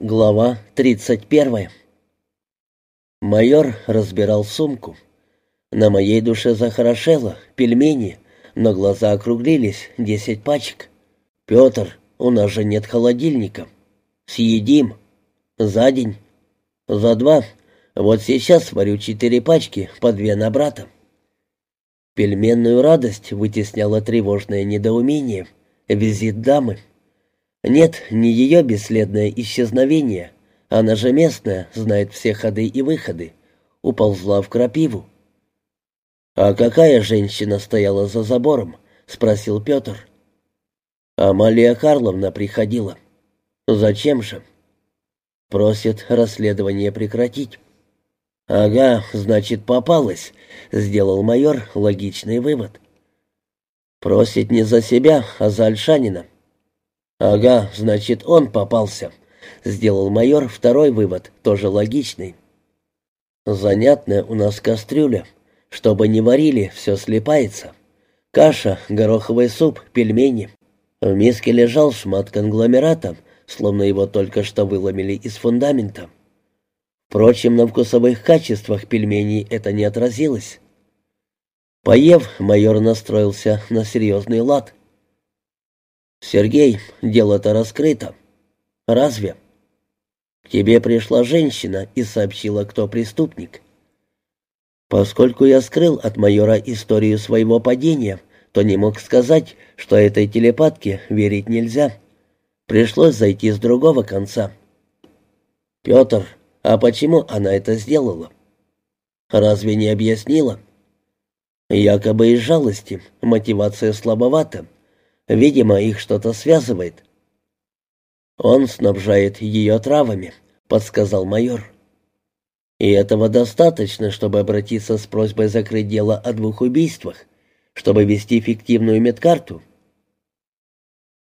Глава 31 Майор разбирал сумку. На моей душе захорошело, пельмени, но глаза округлились, десять пачек. «Петр, у нас же нет холодильника. Съедим. За день. За два. Вот сейчас варю четыре пачки, по две на брата». Пельменную радость вытесняло тревожное недоумение. Визит дамы. Нет, не ее бесследное исчезновение. Она же местная, знает все ходы и выходы. Уползла в крапиву. «А какая женщина стояла за забором?» — спросил Петр. «Амалия Карловна приходила». «Зачем же?» «Просит расследование прекратить». «Ага, значит, попалась», — сделал майор логичный вывод. «Просит не за себя, а за Альшанина». «Ага, значит, он попался», — сделал майор второй вывод, тоже логичный. «Занятная у нас кастрюля. Чтобы не варили, все слипается. Каша, гороховый суп, пельмени. В миске лежал шмат конгломерата, словно его только что выломили из фундамента. Впрочем, на вкусовых качествах пельменей это не отразилось. Поев, майор настроился на серьезный лад. «Сергей, дело-то раскрыто». «Разве?» «К тебе пришла женщина и сообщила, кто преступник». Поскольку я скрыл от майора историю своего падения, то не мог сказать, что этой телепатке верить нельзя. Пришлось зайти с другого конца. «Петр, а почему она это сделала?» «Разве не объяснила?» «Якобы из жалости, мотивация слабовата. Видимо, их что-то связывает. Он снабжает ее травами, подсказал майор. И этого достаточно, чтобы обратиться с просьбой закрыть дело о двух убийствах, чтобы вести фиктивную медкарту.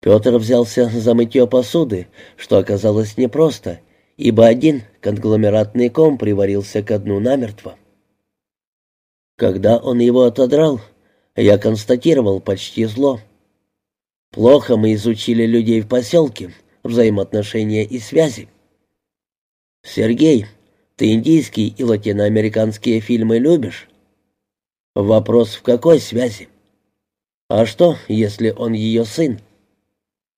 Петр взялся за мытье посуды, что оказалось непросто, ибо один конгломератный ком приварился ко дну намертво. Когда он его отодрал, я констатировал почти зло. Плохо мы изучили людей в поселке, взаимоотношения и связи. Сергей, ты индийские и латиноамериканские фильмы любишь? Вопрос в какой связи? А что, если он ее сын?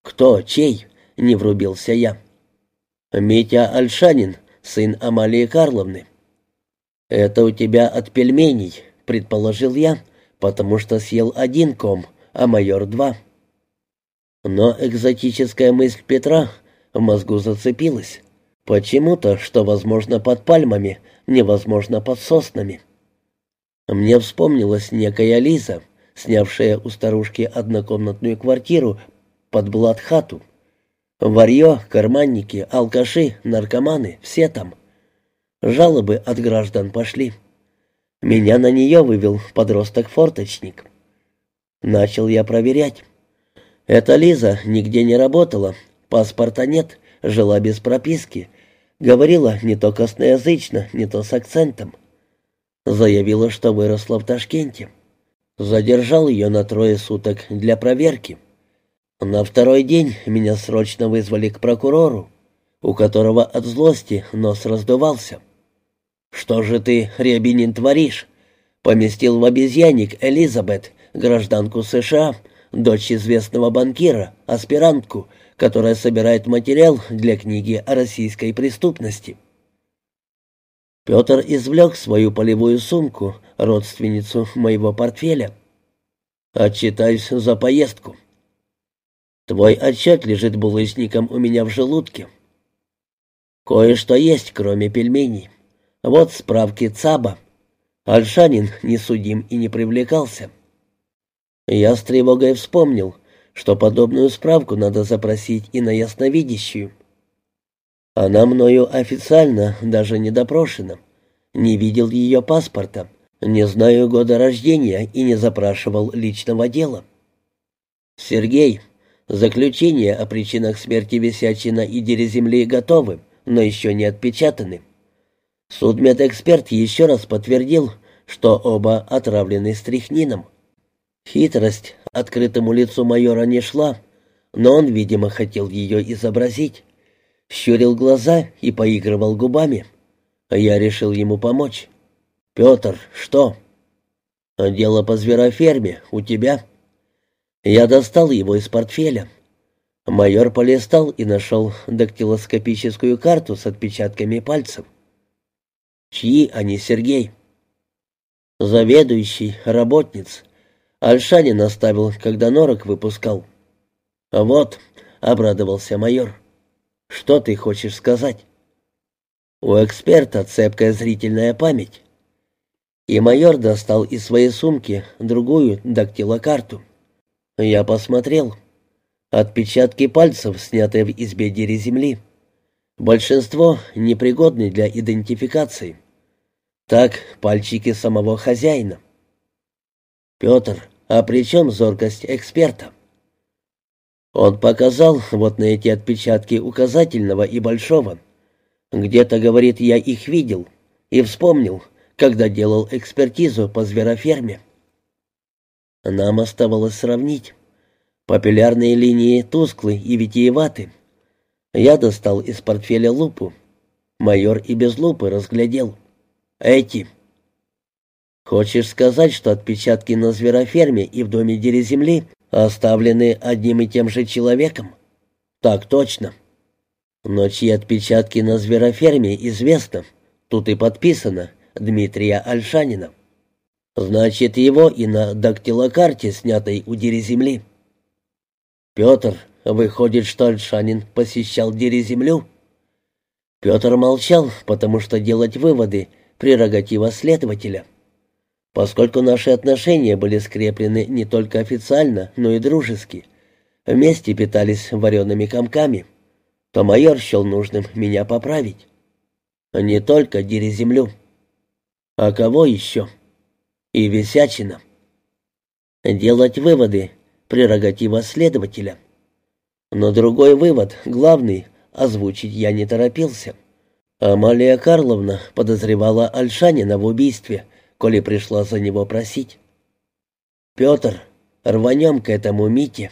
Кто, чей? Не врубился я. Митя Альшанин, сын Амалии Карловны. Это у тебя от пельменей, предположил я, потому что съел один ком, а майор два. Но экзотическая мысль Петра в мозгу зацепилась. Почему-то, что возможно под пальмами, невозможно под соснами. Мне вспомнилась некая Лиза, снявшая у старушки однокомнатную квартиру под Бладхату. Варье, карманники, алкаши, наркоманы — все там. Жалобы от граждан пошли. Меня на нее вывел подросток-форточник. Начал я проверять. Эта Лиза нигде не работала, паспорта нет, жила без прописки. Говорила не то косноязычно, не то с акцентом. Заявила, что выросла в Ташкенте. Задержал ее на трое суток для проверки. На второй день меня срочно вызвали к прокурору, у которого от злости нос раздувался. «Что же ты, Рябинин, творишь?» Поместил в обезьянник Элизабет, гражданку США, дочь известного банкира, аспирантку, которая собирает материал для книги о российской преступности. Петр извлек свою полевую сумку, родственницу моего портфеля. «Отчитаюсь за поездку. Твой отчет лежит булыжником у меня в желудке. Кое-что есть, кроме пельменей. Вот справки ЦАБа. Альшанин не судим и не привлекался». Я с тревогой вспомнил, что подобную справку надо запросить и на ясновидящую. Она мною официально даже не допрошена. Не видел ее паспорта, не знаю года рождения и не запрашивал личного дела. Сергей, заключения о причинах смерти Висячина и Дереземли готовы, но еще не отпечатаны. Судмедэксперт еще раз подтвердил, что оба отравлены стрихнином. Хитрость открытому лицу майора не шла, но он, видимо, хотел ее изобразить. щурил глаза и поигрывал губами. Я решил ему помочь. «Петр, что?» «Дело по звероферме. У тебя?» Я достал его из портфеля. Майор полистал и нашел дактилоскопическую карту с отпечатками пальцев. «Чьи они, Сергей?» «Заведующий, работниц. Альшанин оставил, когда норок выпускал». «Вот», — обрадовался майор. «Что ты хочешь сказать?» «У эксперта цепкая зрительная память». И майор достал из своей сумки другую дактилокарту. Я посмотрел. Отпечатки пальцев, снятые в избе дери земли. Большинство непригодны для идентификации. Так, пальчики самого хозяина. Петр, а при чем зоркость эксперта? Он показал вот на эти отпечатки указательного и большого. Где-то, говорит, я их видел и вспомнил, когда делал экспертизу по звероферме. Нам оставалось сравнить. Папиллярные линии тусклы и витиеваты. Я достал из портфеля лупу. Майор и без лупы разглядел. Эти. Хочешь сказать, что отпечатки на звероферме и в доме Дереземли оставлены одним и тем же человеком? Так точно. Но чьи отпечатки на звероферме известно. Тут и подписано Дмитрия Альшанина. Значит, его и на дактилокарте, снятой у Дереземли. Петр, выходит, что Альшанин посещал Дереземлю? Петр молчал, потому что делать выводы — прерогатива следователя. Поскольку наши отношения были скреплены не только официально, но и дружески, вместе питались вареными комками, то майор счел нужным меня поправить. Не только Дереземлю. А кого еще? и висячина. Делать выводы — прерогатива следователя. Но другой вывод, главный, озвучить я не торопился. Амалия Карловна подозревала Альшанина в убийстве, коли пришла за него просить. «Петр, рванем к этому Мите».